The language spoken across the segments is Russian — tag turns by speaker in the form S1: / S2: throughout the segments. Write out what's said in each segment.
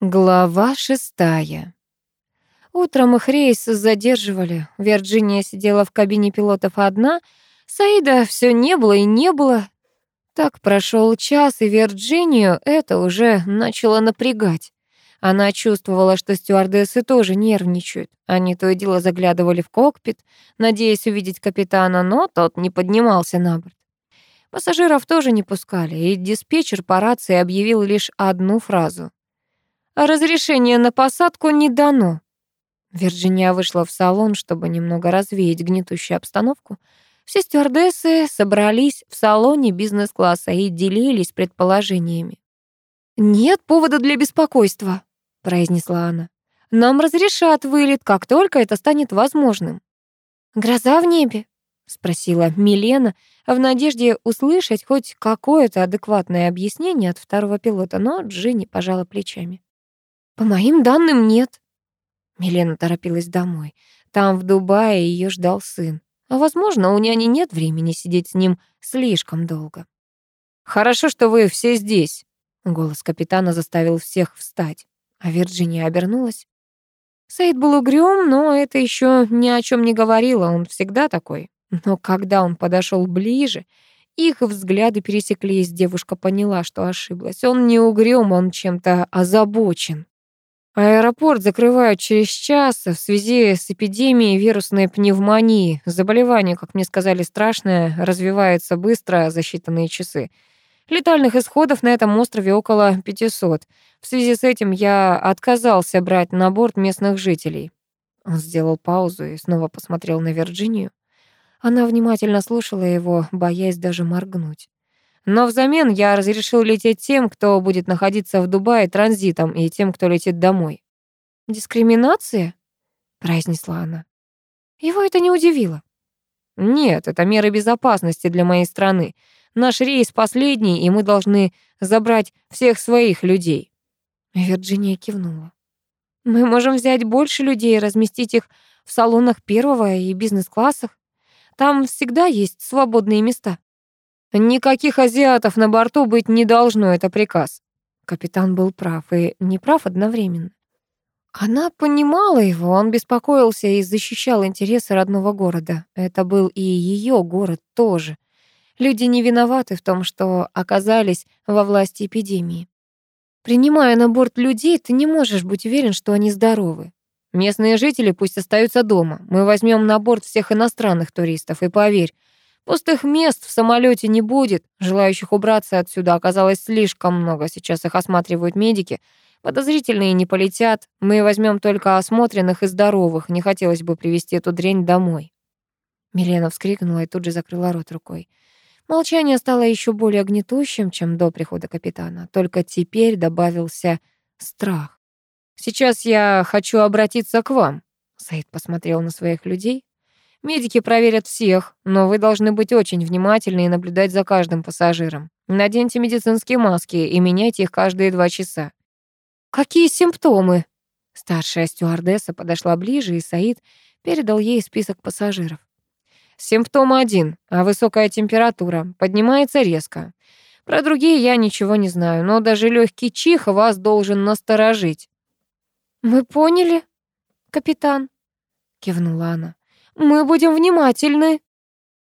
S1: Глава шестая. Утром их рейс задерживали. Вирджиния сидела в кабине пилотов одна, Саида все не было и не было. Так прошел час, и Вирджинию это уже начало напрягать. Она чувствовала, что стюардессы тоже нервничают. Они то и дело заглядывали в кокпит, надеясь увидеть капитана, но тот не поднимался на борт. Пассажиров тоже не пускали, и диспетчер по рации объявил лишь одну фразу — разрешение на посадку не дано. Вирджиния вышла в салон, чтобы немного развеять гнетущую обстановку. Все стюардессы собрались в салоне бизнес-класса и делились предположениями. «Нет повода для беспокойства», — произнесла она. «Нам разрешат вылет, как только это станет возможным». «Гроза в небе?» — спросила Милена, в надежде услышать хоть какое-то адекватное объяснение от второго пилота, но Джинни пожала плечами. По моим данным, нет. Милена торопилась домой. Там, в Дубае, ее ждал сын. А, возможно, у няни нет времени сидеть с ним слишком долго. «Хорошо, что вы все здесь», — голос капитана заставил всех встать. А Вирджиния обернулась. Саид был угрюм, но это еще ни о чем не говорило, он всегда такой. Но когда он подошел ближе, их взгляды пересеклись, девушка поняла, что ошиблась. Он не угрюм, он чем-то озабочен. Аэропорт закрывают через час в связи с эпидемией вирусной пневмонии. Заболевание, как мне сказали, страшное, развивается быстро за считанные часы. Летальных исходов на этом острове около 500. В связи с этим я отказался брать на борт местных жителей. Он сделал паузу и снова посмотрел на Вирджинию. Она внимательно слушала его, боясь даже моргнуть. Но взамен я разрешил лететь тем, кто будет находиться в Дубае транзитом, и тем, кто летит домой. «Дискриминация?» — произнесла она. Его это не удивило. «Нет, это меры безопасности для моей страны. Наш рейс последний, и мы должны забрать всех своих людей». Вирджиния кивнула. «Мы можем взять больше людей и разместить их в салонах первого и бизнес-классах. Там всегда есть свободные места». Никаких азиатов на борту быть не должно, это приказ. Капитан был прав и не прав одновременно. Она понимала его, он беспокоился и защищал интересы родного города. Это был и ее город тоже. Люди не виноваты в том, что оказались во власти эпидемии. Принимая на борт людей, ты не можешь быть уверен, что они здоровы. Местные жители пусть остаются дома. Мы возьмем на борт всех иностранных туристов, и поверь, Пустых мест в самолете не будет. Желающих убраться отсюда оказалось слишком много. Сейчас их осматривают медики. Подозрительные не полетят. Мы возьмем только осмотренных и здоровых. Не хотелось бы привести эту дрянь домой. Милена вскрикнула и тут же закрыла рот рукой. Молчание стало еще более гнетущим, чем до прихода капитана. Только теперь добавился страх. «Сейчас я хочу обратиться к вам», — Саид посмотрел на своих людей. Медики проверят всех, но вы должны быть очень внимательны и наблюдать за каждым пассажиром. Наденьте медицинские маски и меняйте их каждые два часа. Какие симптомы? Старшая стюардесса подошла ближе, и Саид передал ей список пассажиров. Симптом один, а высокая температура, поднимается резко. Про другие я ничего не знаю, но даже легкий чих вас должен насторожить. «Мы поняли, капитан», — кивнула она. Мы будем внимательны.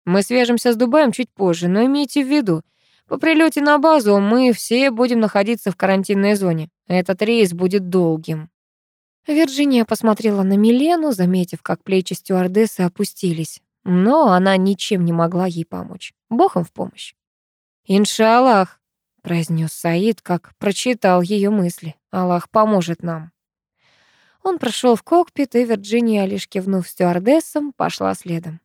S1: Мы свяжемся с Дубаем чуть позже, но имейте в виду, по прилете на базу мы все будем находиться в карантинной зоне. Этот рейс будет долгим. Вирджиния посмотрела на Милену, заметив, как плечи стюардессы опустились. Но она ничем не могла ей помочь. Бог им в помощь. «Иншаллах», — произнес Саид, как прочитал ее мысли. «Аллах поможет нам». Он прошел в кокпит, и Вирджиния, лишь кивнув стюардессам, пошла следом.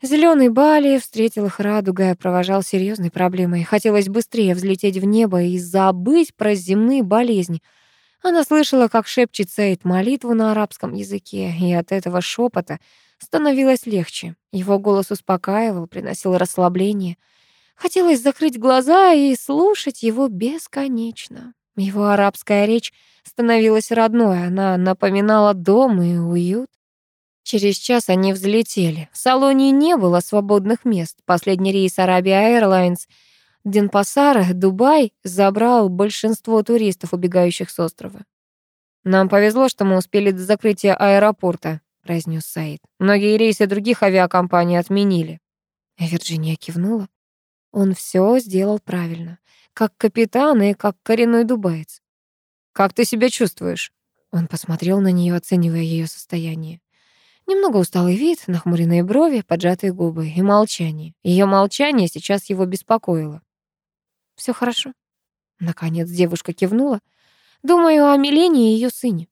S1: Зеленый Бали встретил их радугой, провожал серьезной проблемой. Хотелось быстрее взлететь в небо и забыть про земные болезни. Она слышала, как шепчет Сейд молитву на арабском языке, и от этого шепота становилось легче. Его голос успокаивал, приносил расслабление. Хотелось закрыть глаза и слушать его бесконечно. Его арабская речь становилась родной, она напоминала дом и уют. Через час они взлетели. В салоне не было свободных мест. Последний рейс Arabia Airlines Денпасара, Дубай забрал большинство туристов, убегающих с острова. «Нам повезло, что мы успели до закрытия аэропорта», — произнес Саид. «Многие рейсы других авиакомпаний отменили». Вирджиния кивнула. Он все сделал правильно, как капитан и как коренной дубаец. «Как ты себя чувствуешь?» Он посмотрел на нее, оценивая ее состояние. Немного усталый вид, нахмуренные брови, поджатые губы и молчание. Ее молчание сейчас его беспокоило. Все хорошо?» Наконец девушка кивнула. «Думаю о Милене и ее сыне».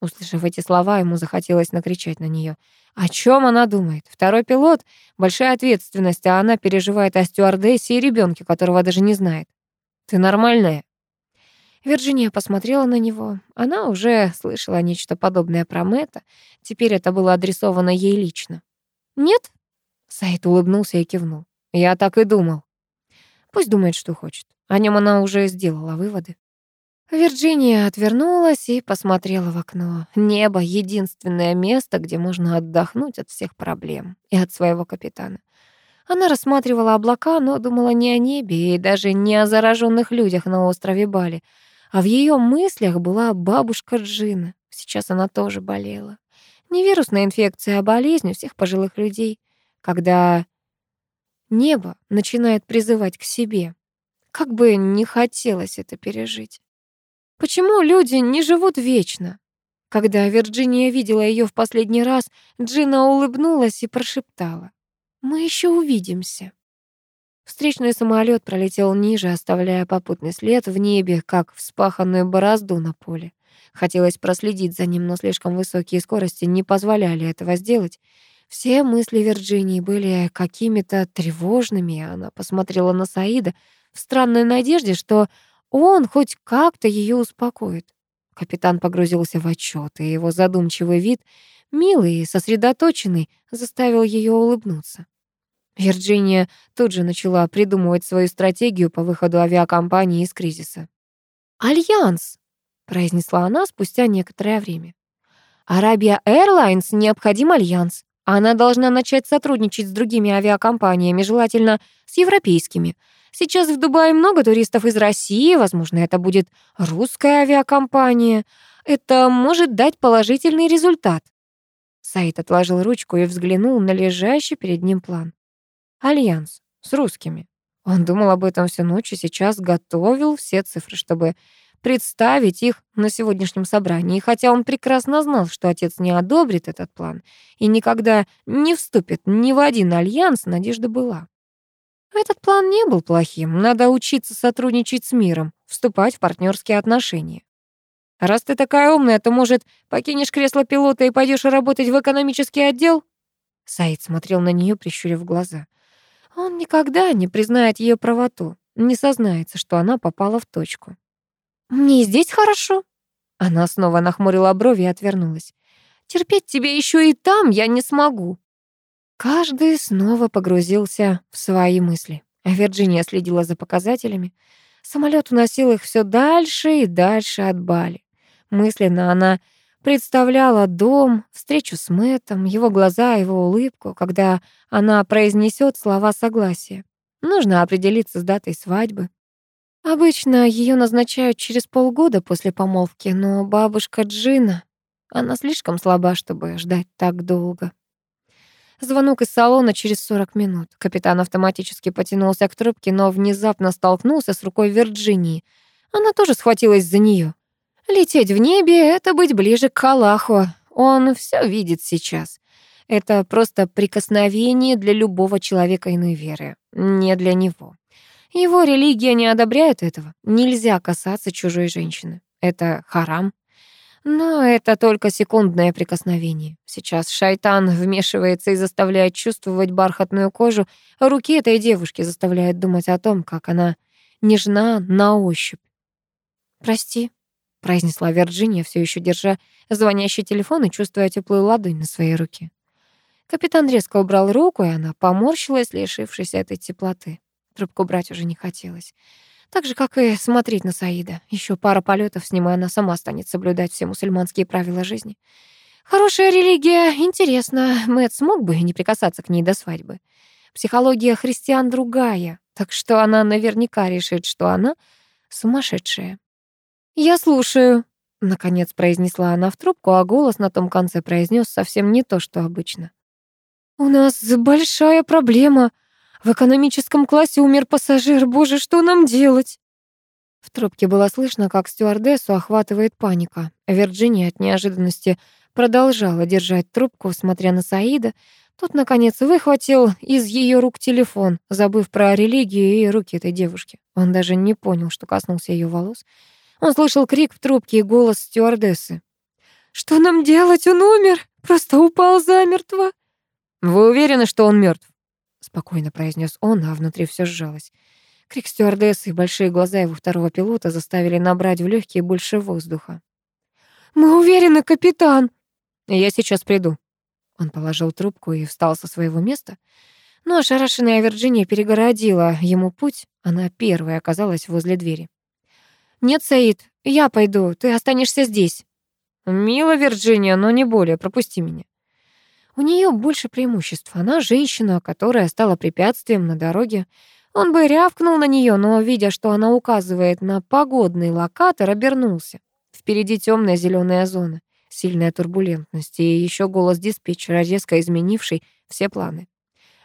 S1: Услышав эти слова, ему захотелось накричать на нее. О чем она думает? Второй пилот — большая ответственность, а она переживает о стюардессе и ребенке, которого даже не знает. «Ты нормальная?» Вирджиния посмотрела на него. Она уже слышала нечто подобное про Мэтта. Теперь это было адресовано ей лично. «Нет?» Сайт улыбнулся и кивнул. «Я так и думал». Пусть думает, что хочет. О нем она уже сделала выводы. Вирджиния отвернулась и посмотрела в окно. Небо — единственное место, где можно отдохнуть от всех проблем и от своего капитана. Она рассматривала облака, но думала не о небе и даже не о зараженных людях на острове Бали, а в ее мыслях была бабушка Джина. Сейчас она тоже болела. Не вирусная инфекция, а болезнь у всех пожилых людей. Когда небо начинает призывать к себе. Как бы не хотелось это пережить. Почему люди не живут вечно? Когда Вирджиния видела ее в последний раз, Джина улыбнулась и прошептала. «Мы еще увидимся». Встречный самолет пролетел ниже, оставляя попутный след в небе, как вспаханную борозду на поле. Хотелось проследить за ним, но слишком высокие скорости не позволяли этого сделать. Все мысли Вирджинии были какими-то тревожными, она посмотрела на Саида в странной надежде, что он хоть как-то ее успокоит. Капитан погрузился в отчет, и его задумчивый вид, милый и сосредоточенный, заставил ее улыбнуться. Вирджиния тут же начала придумывать свою стратегию по выходу авиакомпании из кризиса. «Альянс», — произнесла она спустя некоторое время. «Arabia Airlines необходим альянс. Она должна начать сотрудничать с другими авиакомпаниями, желательно с европейскими. Сейчас в Дубае много туристов из России, возможно, это будет русская авиакомпания. Это может дать положительный результат. Саид отложил ручку и взглянул на лежащий перед ним план. Альянс с русскими. Он думал об этом всю ночь и сейчас готовил все цифры, чтобы представить их на сегодняшнем собрании, хотя он прекрасно знал, что отец не одобрит этот план и никогда не вступит ни в один альянс, надежда была. Этот план не был плохим, надо учиться сотрудничать с миром, вступать в партнерские отношения. Раз ты такая умная, то, может, покинешь кресло пилота и пойдешь работать в экономический отдел? Саид смотрел на нее, прищурив глаза. Он никогда не признает ее правоту, не сознается, что она попала в точку. «Мне здесь хорошо». Она снова нахмурила брови и отвернулась. «Терпеть тебе еще и там я не смогу». Каждый снова погрузился в свои мысли. Вирджиния следила за показателями. Самолет уносил их все дальше и дальше от Бали. Мысленно она представляла дом, встречу с Мэттом, его глаза, его улыбку, когда она произнесет слова согласия. Нужно определиться с датой свадьбы. Обычно ее назначают через полгода после помолвки, но бабушка Джина, она слишком слаба, чтобы ждать так долго. Звонок из салона через 40 минут. Капитан автоматически потянулся к трубке, но внезапно столкнулся с рукой Вирджинии. Она тоже схватилась за нее. Лететь в небе — это быть ближе к Аллаху. Он все видит сейчас. Это просто прикосновение для любого человека иной веры, не для него. Его религия не одобряет этого. Нельзя касаться чужой женщины. Это харам. Но это только секундное прикосновение. Сейчас шайтан вмешивается и заставляет чувствовать бархатную кожу руки этой девушки, заставляет думать о том, как она нежна на ощупь. «Прости», — произнесла Вирджиния, все еще держа звонящий телефон и чувствуя теплую ладонь на своей руке. Капитан резко убрал руку, и она поморщилась, лишившись этой теплоты. Трубку брать уже не хотелось. Так же, как и смотреть на Саида. Еще пара полетов с ним, и она сама станет соблюдать все мусульманские правила жизни. Хорошая религия, интересно. Мэтт смог бы не прикасаться к ней до свадьбы. Психология христиан другая. Так что она наверняка решит, что она сумасшедшая. «Я слушаю», — наконец произнесла она в трубку, а голос на том конце произнес совсем не то, что обычно. «У нас большая проблема. В экономическом классе умер пассажир. Боже, что нам делать?» В трубке было слышно, как стюардессу охватывает паника. Вирджиния от неожиданности продолжала держать трубку, смотря на Саида. Тот, наконец, выхватил из ее рук телефон, забыв про религию и руки этой девушки. Он даже не понял, что коснулся ее волос. Он слышал крик в трубке и голос стюардессы. «Что нам делать? Он умер! Просто упал замертво!» «Вы уверены, что он мертв? спокойно произнес он, а внутри все сжалось. Крик стюардессы и большие глаза его второго пилота заставили набрать в легкие больше воздуха. «Мы уверены, капитан!» «Я сейчас приду». Он положил трубку и встал со своего места. Но ошарашенная Вирджиния перегородила ему путь. Она первая оказалась возле двери. «Нет, Саид, я пойду, ты останешься здесь». «Мило, Вирджиния, но не более, пропусти меня». У нее больше преимуществ. Она женщина, которая стала препятствием на дороге. Он бы рявкнул на нее, но, видя, что она указывает на погодный локатор, обернулся. Впереди темная зеленая зона, сильная турбулентность и еще голос диспетчера, резко изменивший все планы.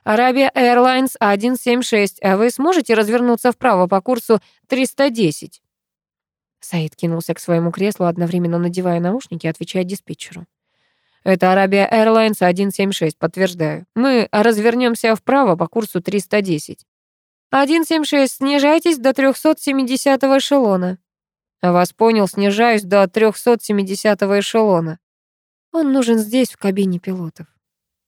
S1: «Арабия Airlines 176, а вы сможете развернуться вправо по курсу 310?» Саид кинулся к своему креслу, одновременно надевая наушники, отвечая диспетчеру. «Это Арабия Airlines 176, подтверждаю. Мы развернемся вправо по курсу 310». «176, снижайтесь до 370 эшелона». «Вас понял, снижаюсь до 370 эшелона». «Он нужен здесь, в кабине пилотов».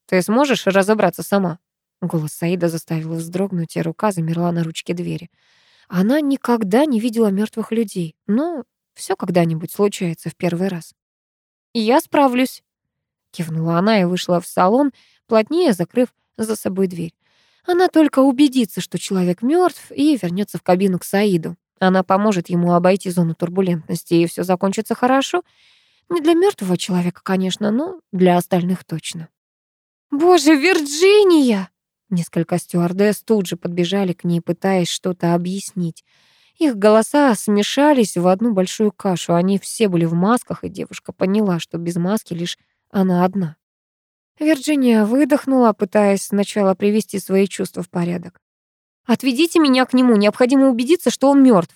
S1: «Ты сможешь разобраться сама?» Голос Саида заставил вздрогнуть, и рука замерла на ручке двери. Она никогда не видела мертвых людей, но все когда-нибудь случается в первый раз. «Я справлюсь», — кивнула она и вышла в салон, плотнее закрыв за собой дверь. Она только убедится, что человек мертв, и вернется в кабину к Саиду. Она поможет ему обойти зону турбулентности, и все закончится хорошо. Не для мертвого человека, конечно, но для остальных точно. «Боже, Вирджиния!» Несколько стюардесс тут же подбежали к ней, пытаясь что-то объяснить. Их голоса смешались в одну большую кашу. Они все были в масках, и девушка поняла, что без маски лишь она одна. Вирджиния выдохнула, пытаясь сначала привести свои чувства в порядок. «Отведите меня к нему, необходимо убедиться, что он мертв.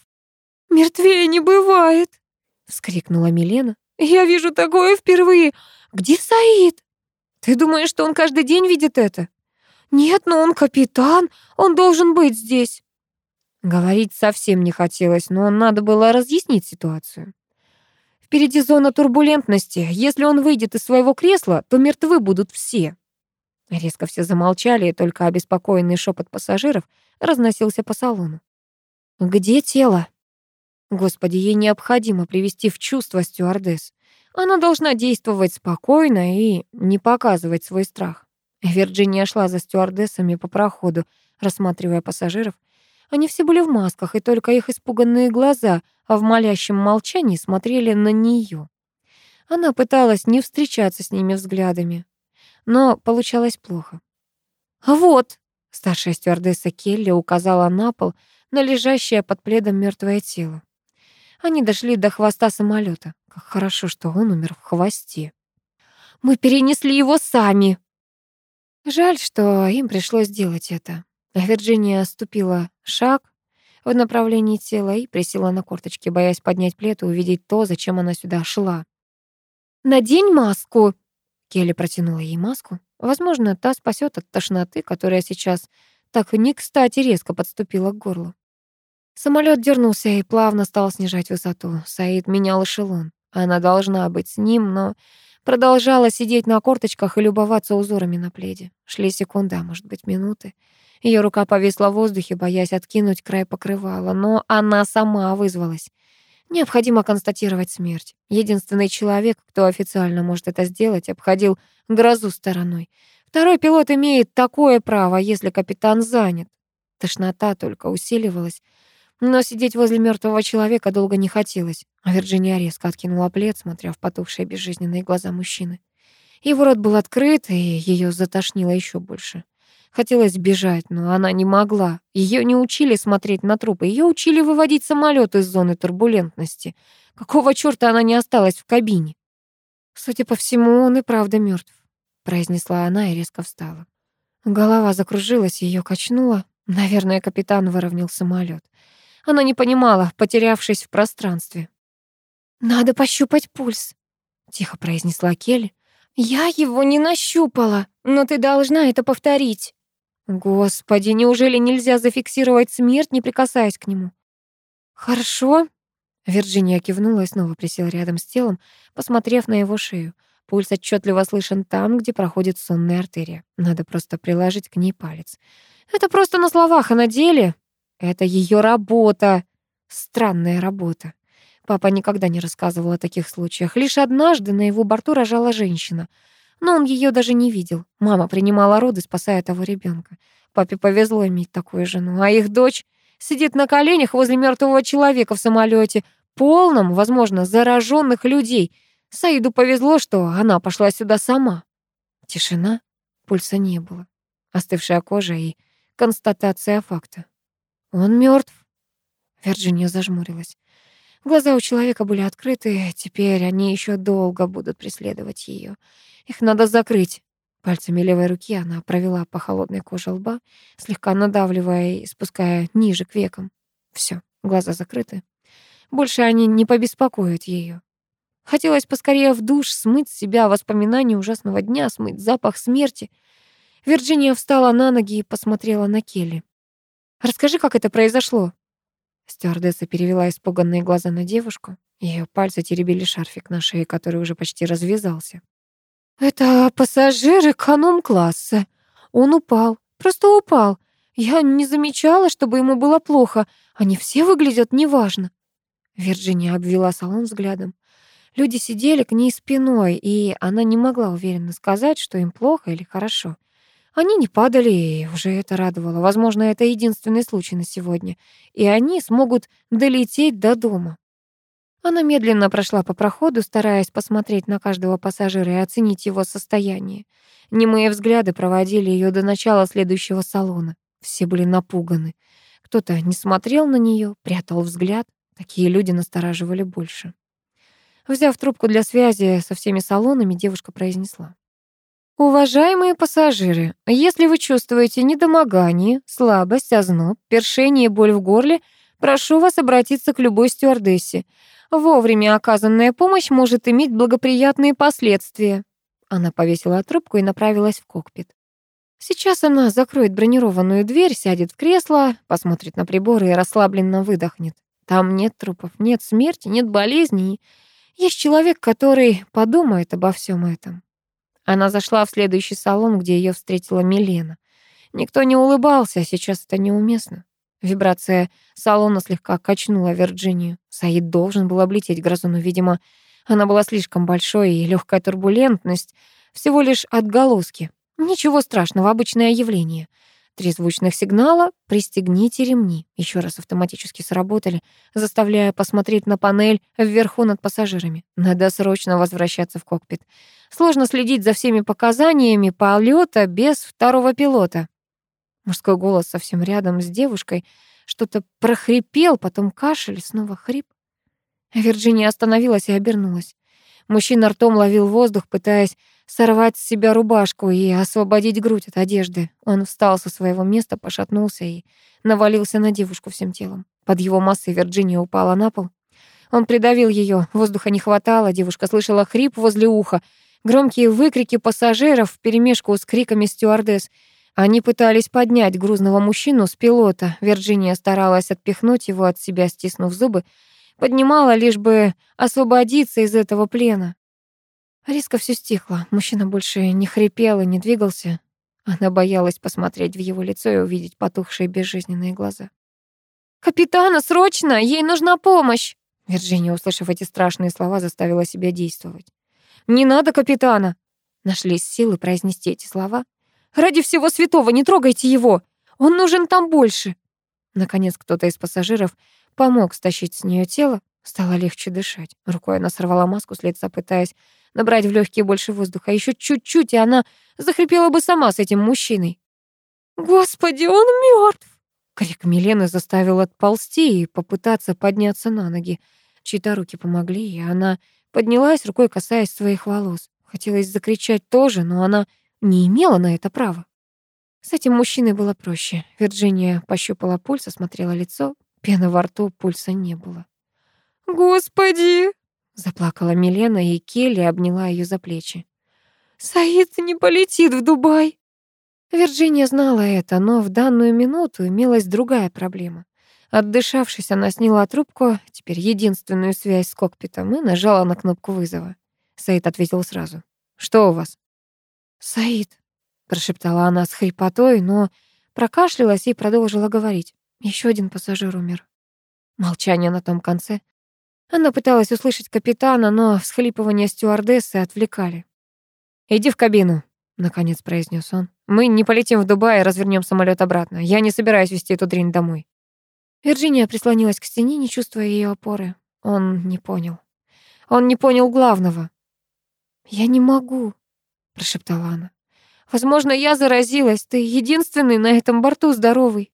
S1: «Мертвее не бывает!» — вскрикнула Милена. «Я вижу такое впервые! Где Саид?» «Ты думаешь, что он каждый день видит это?» «Нет, но он капитан, он должен быть здесь». Говорить совсем не хотелось, но надо было разъяснить ситуацию. Впереди зона турбулентности. Если он выйдет из своего кресла, то мертвы будут все. Резко все замолчали, и только обеспокоенный шепот пассажиров разносился по салону. «Где тело?» Господи, ей необходимо привести в чувство стюардесс. Она должна действовать спокойно и не показывать свой страх. Вирджиния шла за стюардессами по проходу, рассматривая пассажиров. Они все были в масках, и только их испуганные глаза в молящем молчании смотрели на нее. Она пыталась не встречаться с ними взглядами, но получалось плохо. «А вот!» — старшая стюардесса Келли указала на пол, на лежащее под пледом мертвое тело. Они дошли до хвоста самолета. Как хорошо, что он умер в хвосте. «Мы перенесли его сами!» Жаль, что им пришлось делать это. Вирджиния ступила шаг в направлении тела и присела на корточки, боясь поднять плед и увидеть то, зачем она сюда шла. «Надень маску!» Келли протянула ей маску. Возможно, та спасет от тошноты, которая сейчас так не кстати резко подступила к горлу. Самолет дернулся и плавно стал снижать высоту. Саид менял эшелон. Она должна быть с ним, но продолжала сидеть на корточках и любоваться узорами на пледе. Шли секунды, а может быть минуты. Ее рука повисла в воздухе, боясь откинуть край покрывала, но она сама вызвалась. Необходимо констатировать смерть. Единственный человек, кто официально может это сделать, обходил грозу стороной. Второй пилот имеет такое право, если капитан занят. Тошнота только усиливалась. Но сидеть возле мертвого человека долго не хотелось. А Вирджиния резко откинула плед, смотря в потухшие безжизненные глаза мужчины. Его рот был открыт, и ее затошнило еще больше. Хотелось бежать, но она не могла. Ее не учили смотреть на трупы, ее учили выводить самолет из зоны турбулентности. Какого чёрта она не осталась в кабине? Судя по всему, он и правда мертв, произнесла она и резко встала. Голова закружилась, ее качнуло. Наверное, капитан выровнял самолет. Она не понимала, потерявшись в пространстве. «Надо пощупать пульс», — тихо произнесла Келли. «Я его не нащупала, но ты должна это повторить». Господи, неужели нельзя зафиксировать смерть, не прикасаясь к нему? Хорошо. Вирджиния кивнула и снова присела рядом с телом, посмотрев на его шею. Пульс отчетливо слышен там, где проходит сонная артерия. Надо просто приложить к ней палец. Это просто на словах, а на деле это ее работа. Странная работа. Папа никогда не рассказывал о таких случаях. Лишь однажды на его борту рожала женщина — но он ее даже не видел. Мама принимала роды, спасая того ребенка. Папе повезло иметь такую жену, а их дочь сидит на коленях возле мертвого человека в самолете, полном, возможно, зараженных людей. Саиду повезло, что она пошла сюда сама. Тишина, пульса не было. Остывшая кожа и констатация факта. Он мертв. Вирджиния зажмурилась. Глаза у человека были открыты, теперь они еще долго будут преследовать ее. Их надо закрыть. Пальцами левой руки она провела по холодной коже лба, слегка надавливая и спуская ниже к векам. Все, глаза закрыты. Больше они не побеспокоят ее. Хотелось поскорее в душ смыть с себя воспоминания ужасного дня, смыть запах смерти. Вирджиния встала на ноги и посмотрела на Келли. «Расскажи, как это произошло?» Стюардесса перевела испуганные глаза на девушку. Ее пальцы теребили шарфик на шее, который уже почти развязался. «Это пассажир эконом-класса. Он упал, просто упал. Я не замечала, чтобы ему было плохо. Они все выглядят неважно». Вирджиния обвела салон взглядом. Люди сидели к ней спиной, и она не могла уверенно сказать, что им плохо или хорошо. Они не падали, и уже это радовало. Возможно, это единственный случай на сегодня, и они смогут долететь до дома. Она медленно прошла по проходу, стараясь посмотреть на каждого пассажира и оценить его состояние. Немые взгляды проводили ее до начала следующего салона. Все были напуганы. Кто-то не смотрел на нее, прятал взгляд. Такие люди настораживали больше. Взяв трубку для связи со всеми салонами, девушка произнесла. Уважаемые пассажиры, если вы чувствуете недомогание, слабость, озноб, першение и боль в горле, прошу вас обратиться к любой стюардессе. Вовремя оказанная помощь может иметь благоприятные последствия. Она повесила трубку и направилась в кокпит. Сейчас она закроет бронированную дверь, сядет в кресло, посмотрит на приборы и расслабленно выдохнет. Там нет трупов, нет смерти, нет болезней. Есть человек, который подумает обо всем этом. Она зашла в следующий салон, где ее встретила Милена. Никто не улыбался, а сейчас это неуместно. Вибрация салона слегка качнула Вирджинию. Саид должен был облететь грозу, но, видимо, она была слишком большой, и легкая турбулентность всего лишь отголоски. Ничего страшного, обычное явление — Три звучных сигнала «Пристегните ремни» еще раз автоматически сработали, заставляя посмотреть на панель вверху над пассажирами. Надо срочно возвращаться в кокпит. Сложно следить за всеми показаниями полета без второго пилота. Мужской голос совсем рядом с девушкой что-то прохрипел, потом кашель, снова хрип. Вирджиния остановилась и обернулась. Мужчина ртом ловил воздух, пытаясь сорвать с себя рубашку и освободить грудь от одежды. Он встал со своего места, пошатнулся и навалился на девушку всем телом. Под его массой Вирджиния упала на пол. Он придавил ее, воздуха не хватало, девушка слышала хрип возле уха, громкие выкрики пассажиров вперемешку с криками стюардесс. Они пытались поднять грузного мужчину с пилота. Вирджиния старалась отпихнуть его от себя, стиснув зубы, поднимала лишь бы освободиться из этого плена. Резко все стихло. Мужчина больше не хрипел и не двигался. Она боялась посмотреть в его лицо и увидеть потухшие безжизненные глаза. «Капитана, срочно! Ей нужна помощь!» Вирджиния, услышав эти страшные слова, заставила себя действовать. «Не надо капитана!» Нашлись силы произнести эти слова. «Ради всего святого, не трогайте его! Он нужен там больше!» Наконец кто-то из пассажиров помог стащить с нее тело. Стало легче дышать. Рукой она сорвала маску с лица, пытаясь набрать в легкие больше воздуха. Еще чуть-чуть, и она захрипела бы сама с этим мужчиной. «Господи, он мертв! Крик Милены заставил отползти и попытаться подняться на ноги. Чьи-то руки помогли, и она поднялась, рукой касаясь своих волос. Хотелось закричать тоже, но она не имела на это права. С этим мужчиной было проще. Вирджиния пощупала пульс, осмотрела лицо. Пена во рту, пульса не было. «Господи!» — заплакала Милена, и Келли обняла ее за плечи. «Саид не полетит в Дубай!» Вирджиния знала это, но в данную минуту имелась другая проблема. Отдышавшись, она сняла трубку, теперь единственную связь с кокпитом, и нажала на кнопку вызова. Саид ответил сразу. «Что у вас?» «Саид», — прошептала она с хрипотой, но прокашлялась и продолжила говорить. Еще один пассажир умер». Молчание на том конце. Она пыталась услышать капитана, но всхлипывания стюардессы отвлекали. «Иди в кабину», — наконец произнес он. «Мы не полетим в Дубай и развернем самолет обратно. Я не собираюсь везти эту дрянь домой». Вирджиния прислонилась к стене, не чувствуя ее опоры. Он не понял. Он не понял главного. «Я не могу», — прошептала она. «Возможно, я заразилась. Ты единственный на этом борту здоровый».